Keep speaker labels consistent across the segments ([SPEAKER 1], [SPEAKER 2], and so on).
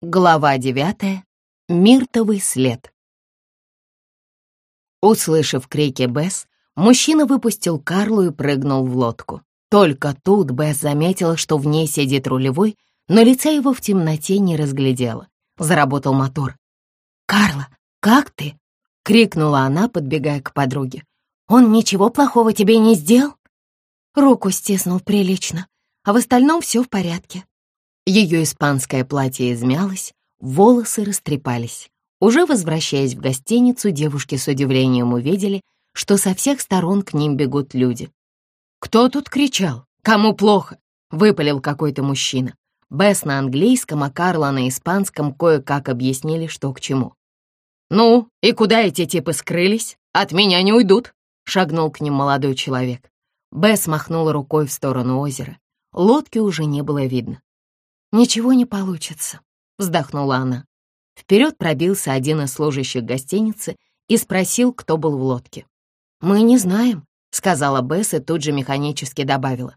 [SPEAKER 1] Глава девятая. Миртовый след. Услышав крики Бесс, мужчина выпустил Карлу и прыгнул в лодку. Только тут Бесс заметила, что в ней сидит рулевой, но лица его в темноте не разглядела. Заработал мотор. «Карла, как ты?» — крикнула она, подбегая к подруге. «Он ничего плохого тебе не сделал?» Руку стиснул прилично, а в остальном все в порядке. Ее испанское платье измялось, волосы растрепались. Уже возвращаясь в гостиницу, девушки с удивлением увидели, что со всех сторон к ним бегут люди. «Кто тут кричал? Кому плохо?» — выпалил какой-то мужчина. Бесс на английском, а Карла на испанском кое-как объяснили, что к чему. «Ну, и куда эти типы скрылись? От меня не уйдут!» — шагнул к ним молодой человек. Бесс махнула рукой в сторону озера. Лодки уже не было видно. «Ничего не получится», — вздохнула она. Вперед пробился один из служащих гостиницы и спросил, кто был в лодке. «Мы не знаем», — сказала Бесс и тут же механически добавила.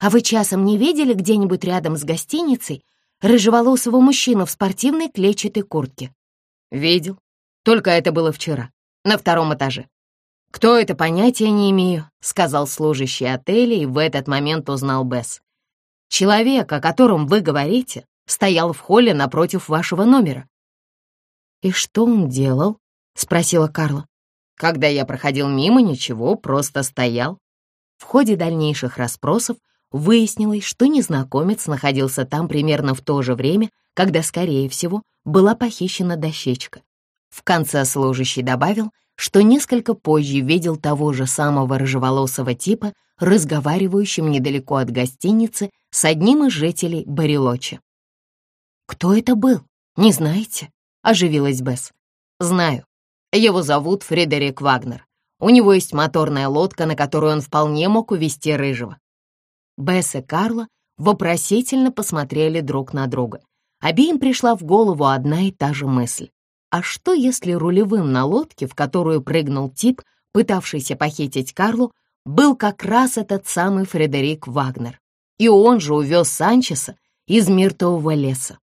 [SPEAKER 1] «А вы часом не видели где-нибудь рядом с гостиницей рыжеволосого мужчину в спортивной клетчатой куртке?» «Видел. Только это было вчера, на втором этаже». «Кто это, понятия не имею», — сказал служащий отеля и в этот момент узнал Бесс. Человек, о котором вы говорите, стоял в холле напротив вашего номера». «И что он делал?» — спросила Карла. «Когда я проходил мимо, ничего, просто стоял». В ходе дальнейших расспросов выяснилось, что незнакомец находился там примерно в то же время, когда, скорее всего, была похищена дощечка. В конце служащий добавил, что несколько позже видел того же самого рыжеволосого типа, разговаривающим недалеко от гостиницы с одним из жителей Барилочи. «Кто это был? Не знаете?» — оживилась Бесс. «Знаю. Его зовут Фредерик Вагнер. У него есть моторная лодка, на которую он вполне мог увезти Рыжего». Бесс и Карла вопросительно посмотрели друг на друга. Обеим пришла в голову одна и та же мысль. А что, если рулевым на лодке, в которую прыгнул тип, пытавшийся похитить Карлу, был как раз этот самый Фредерик Вагнер? И он же увез Санчеса из миртового леса.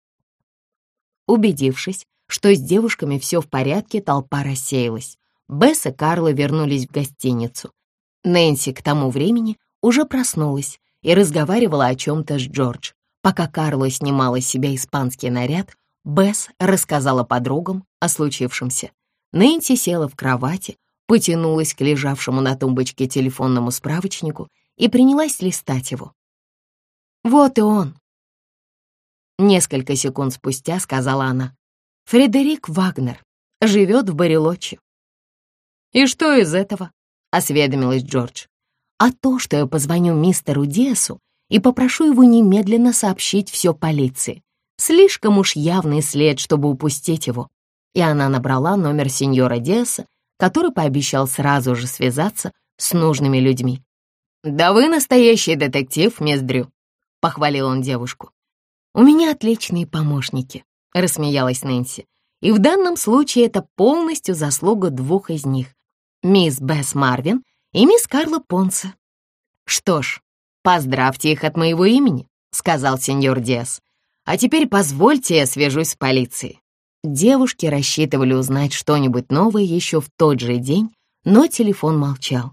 [SPEAKER 1] Убедившись, что с девушками все в порядке, толпа рассеялась. Бесс и Карла вернулись в гостиницу. Нэнси к тому времени уже проснулась и разговаривала о чем-то с Джордж. Пока Карла снимала с себя испанский наряд, Бесс рассказала подругам о случившемся. Нэнси села в кровати, потянулась к лежавшему на тумбочке телефонному справочнику и принялась листать его. «Вот и он!» Несколько секунд спустя сказала она. «Фредерик Вагнер живет в Барелоче». «И что из этого?» — осведомилась Джордж. «А то, что я позвоню мистеру Диасу и попрошу его немедленно сообщить все полиции. Слишком уж явный след, чтобы упустить его. И она набрала номер сеньора Диаса, который пообещал сразу же связаться с нужными людьми. «Да вы настоящий детектив, мисс Дрю», — похвалил он девушку. «У меня отличные помощники», — рассмеялась Нэнси. «И в данном случае это полностью заслуга двух из них — мисс Бесс Марвин и мисс Карла Понса». «Что ж, поздравьте их от моего имени», — сказал сеньор Диас. А теперь позвольте я свяжусь с полицией». Девушки рассчитывали узнать что-нибудь новое еще в тот же день, но телефон молчал.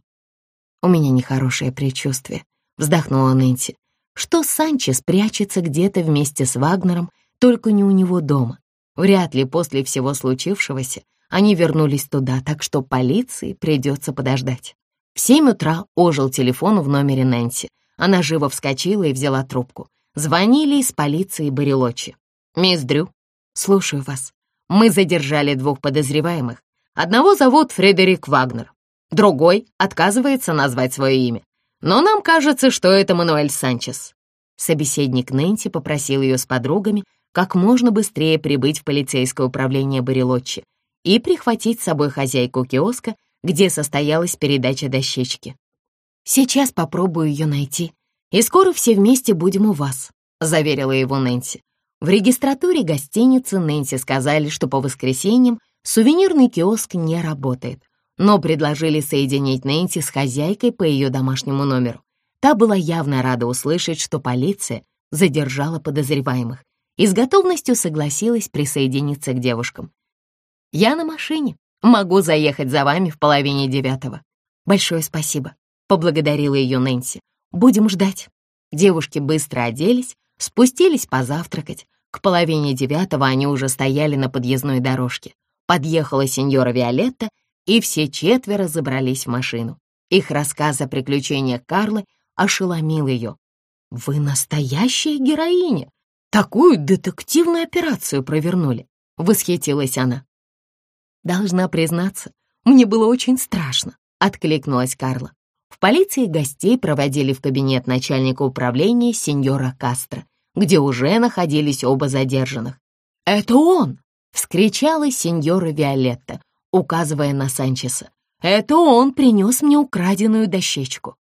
[SPEAKER 1] «У меня нехорошее предчувствие», — вздохнула Нэнси, что Санчес прячется где-то вместе с Вагнером, только не у него дома. Вряд ли после всего случившегося они вернулись туда, так что полиции придется подождать. В семь утра ожил телефон в номере Нэнси. Она живо вскочила и взяла трубку. Звонили из полиции Барелочи. «Мисс Дрю, слушаю вас. Мы задержали двух подозреваемых. Одного зовут Фредерик Вагнер, другой отказывается назвать свое имя. Но нам кажется, что это Мануэль Санчес». Собеседник Нэнси попросил ее с подругами как можно быстрее прибыть в полицейское управление Барелочи и прихватить с собой хозяйку киоска, где состоялась передача дощечки. «Сейчас попробую ее найти», и скоро все вместе будем у вас», — заверила его Нэнси. В регистратуре гостиницы Нэнси сказали, что по воскресеньям сувенирный киоск не работает, но предложили соединить Нэнси с хозяйкой по ее домашнему номеру. Та была явно рада услышать, что полиция задержала подозреваемых, и с готовностью согласилась присоединиться к девушкам. «Я на машине. Могу заехать за вами в половине девятого». «Большое спасибо», — поблагодарила ее Нэнси. «Будем ждать». Девушки быстро оделись, спустились позавтракать. К половине девятого они уже стояли на подъездной дорожке. Подъехала сеньора Виолетта, и все четверо забрались в машину. Их рассказ о приключениях Карлы ошеломил ее. «Вы настоящая героиня! Такую детективную операцию провернули!» — восхитилась она. «Должна признаться, мне было очень страшно», — откликнулась Карла. В полиции гостей проводили в кабинет начальника управления сеньора Кастро, где уже находились оба задержанных. «Это он!» — вскричала сеньора Виолетта, указывая на Санчеса. «Это он принес мне украденную дощечку».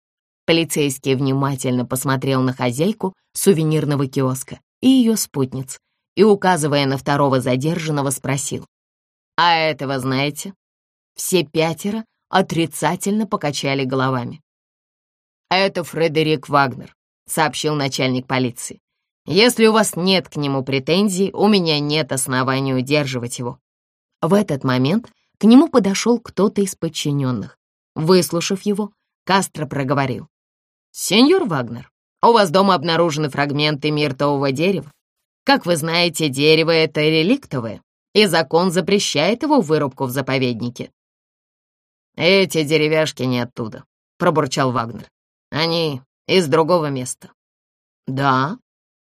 [SPEAKER 1] Полицейский внимательно посмотрел на хозяйку сувенирного киоска и ее спутниц и, указывая на второго задержанного, спросил. «А этого знаете?» Все пятеро отрицательно покачали головами. «Это Фредерик Вагнер», — сообщил начальник полиции. «Если у вас нет к нему претензий, у меня нет оснований удерживать его». В этот момент к нему подошел кто-то из подчиненных. Выслушав его, Кастро проговорил. «Сеньор Вагнер, у вас дома обнаружены фрагменты миртового дерева. Как вы знаете, дерево — это реликтовое, и закон запрещает его вырубку в заповеднике». «Эти деревяшки не оттуда», — пробурчал Вагнер. «Они из другого места». «Да?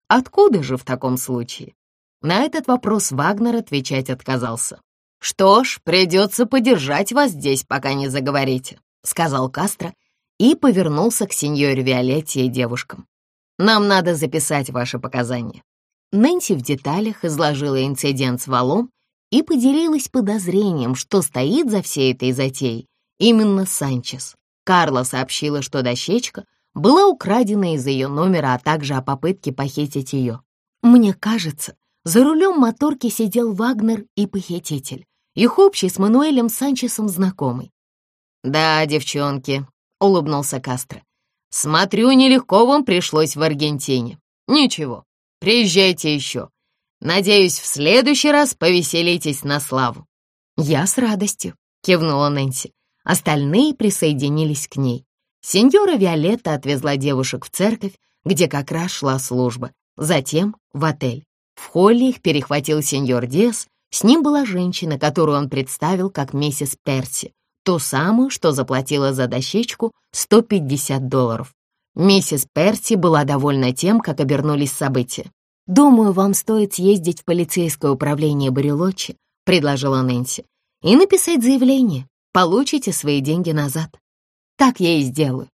[SPEAKER 1] Откуда же в таком случае?» На этот вопрос Вагнер отвечать отказался. «Что ж, придется подержать вас здесь, пока не заговорите», — сказал Кастро и повернулся к сеньоре Виолетте и девушкам. «Нам надо записать ваши показания». Нэнси в деталях изложила инцидент с валом и поделилась подозрением, что стоит за всей этой затеей именно Санчес. Карла сообщила, что дощечка была украдена из ее номера, а также о попытке похитить ее. «Мне кажется, за рулем моторки сидел Вагнер и похититель. Их общий с Мануэлем Санчесом знакомый. «Да, девчонки», — улыбнулся Кастро. «Смотрю, нелегко вам пришлось в Аргентине. Ничего, приезжайте еще. Надеюсь, в следующий раз повеселитесь на славу». «Я с радостью», — кивнула Нэнси. Остальные присоединились к ней. Сеньора Виолетта отвезла девушек в церковь, где как раз шла служба, затем в отель. В холле их перехватил сеньор Диас с ним была женщина, которую он представил как миссис Перси, ту самую, что заплатила за дощечку 150 долларов. Миссис Перси была довольна тем, как обернулись события. «Думаю, вам стоит съездить в полицейское управление Барелочи», — предложила Нэнси, «и написать заявление. Получите свои деньги назад. Так я и сделаю».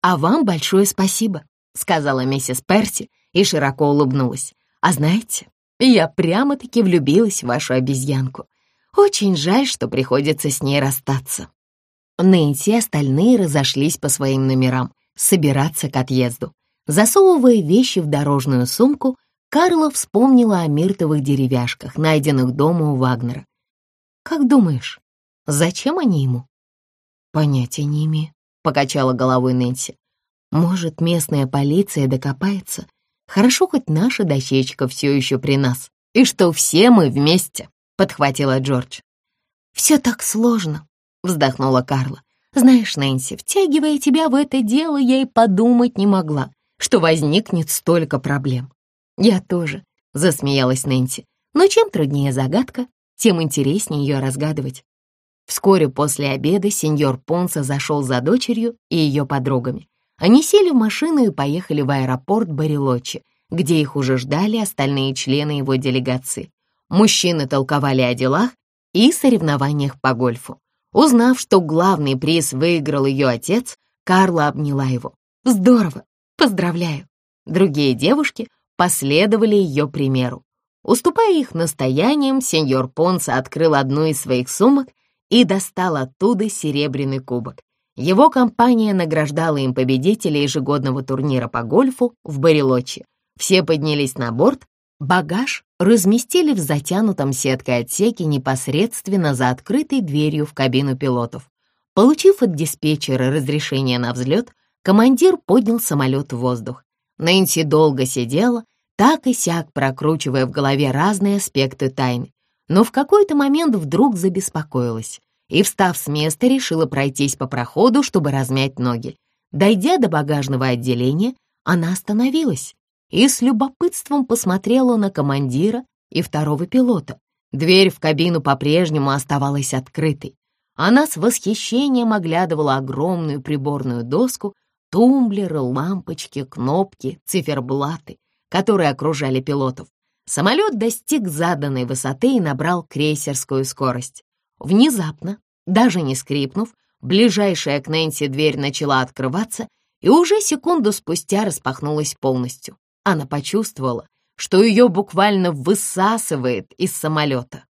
[SPEAKER 1] «А вам большое спасибо», — сказала миссис Перси и широко улыбнулась. «А знаете, я прямо-таки влюбилась в вашу обезьянку. Очень жаль, что приходится с ней расстаться. Нэнси и остальные разошлись по своим номерам, собираться к отъезду. Засовывая вещи в дорожную сумку, Карла вспомнила о миртовых деревяшках, найденных дома у Вагнера. «Как думаешь, зачем они ему?» «Понятия не имею», — покачала головой Нэнси. «Может, местная полиция докопается Хорошо, хоть наша дощечка все еще при нас, и что все мы вместе», — подхватила Джордж. «Все так сложно», — вздохнула Карла. «Знаешь, Нэнси, втягивая тебя в это дело, я и подумать не могла, что возникнет столько проблем». «Я тоже», — засмеялась Нэнси. «Но чем труднее загадка, тем интереснее ее разгадывать». Вскоре после обеда сеньор Понса зашел за дочерью и ее подругами. Они сели в машину и поехали в аэропорт Барилочи, где их уже ждали остальные члены его делегации. Мужчины толковали о делах и соревнованиях по гольфу. Узнав, что главный приз выиграл ее отец, Карла обняла его. «Здорово! Поздравляю!» Другие девушки последовали ее примеру. Уступая их настояниям, сеньор Понса открыл одну из своих сумок и достал оттуда серебряный кубок. Его компания награждала им победителей ежегодного турнира по гольфу в Барелочи. Все поднялись на борт, багаж разместили в затянутом сеткой отсеке непосредственно за открытой дверью в кабину пилотов. Получив от диспетчера разрешение на взлет, командир поднял самолет в воздух. Нэнси долго сидела, так и сяк прокручивая в голове разные аспекты тайны. Но в какой-то момент вдруг забеспокоилась и, встав с места, решила пройтись по проходу, чтобы размять ноги. Дойдя до багажного отделения, она остановилась и с любопытством посмотрела на командира и второго пилота. Дверь в кабину по-прежнему оставалась открытой. Она с восхищением оглядывала огромную приборную доску, тумблеры, лампочки, кнопки, циферблаты, которые окружали пилотов. Самолет достиг заданной высоты и набрал крейсерскую скорость. Внезапно, даже не скрипнув, ближайшая к Нэнси дверь начала открываться и уже секунду спустя распахнулась полностью. Она почувствовала, что ее буквально высасывает из самолета.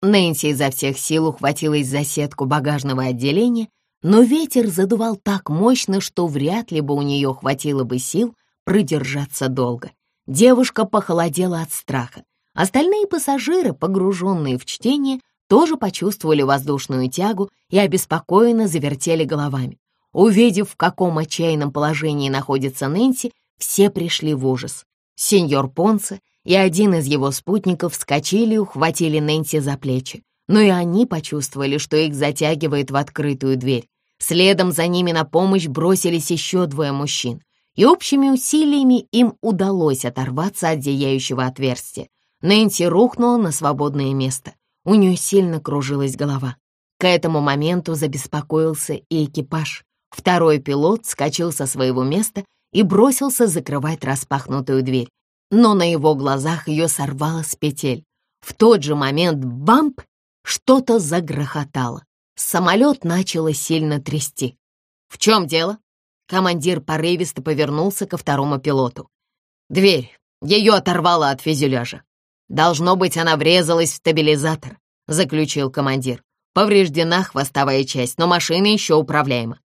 [SPEAKER 1] Нэнси изо всех сил ухватилась за сетку багажного отделения, но ветер задувал так мощно, что вряд ли бы у нее хватило бы сил продержаться долго. Девушка похолодела от страха. Остальные пассажиры, погруженные в чтение, тоже почувствовали воздушную тягу и обеспокоенно завертели головами. Увидев, в каком отчаянном положении находится Нэнси, все пришли в ужас. Сеньор Понце и один из его спутников вскочили и ухватили Нэнси за плечи, но и они почувствовали, что их затягивает в открытую дверь. Следом за ними на помощь бросились еще двое мужчин, и общими усилиями им удалось оторваться от зияющего отверстия. Нэнси рухнула на свободное место. У нее сильно кружилась голова. К этому моменту забеспокоился и экипаж. Второй пилот скочил со своего места и бросился закрывать распахнутую дверь, но на его глазах ее сорвало с петель. В тот же момент бамп что-то загрохотало. Самолет начало сильно трясти. «В чем дело?» Командир порывисто повернулся ко второму пилоту. «Дверь. Ее оторвало от фюзеляжа. Должно быть, она врезалась в стабилизатор», — заключил командир. «Повреждена хвостовая часть, но машина еще управляема.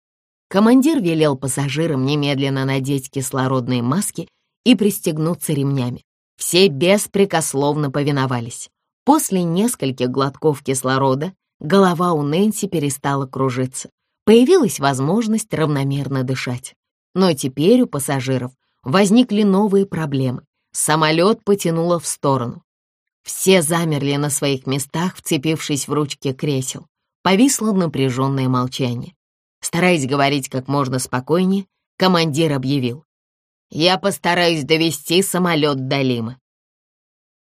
[SPEAKER 1] Командир велел пассажирам немедленно надеть кислородные маски и пристегнуться ремнями. Все беспрекословно повиновались. После нескольких глотков кислорода голова у Нэнси перестала кружиться. Появилась возможность равномерно дышать. Но теперь у пассажиров возникли новые проблемы. Самолет потянуло в сторону. Все замерли на своих местах, вцепившись в ручки кресел. Повисло напряженное молчание. Стараясь говорить как можно спокойнее, командир объявил. «Я постараюсь довести самолет до Лимы.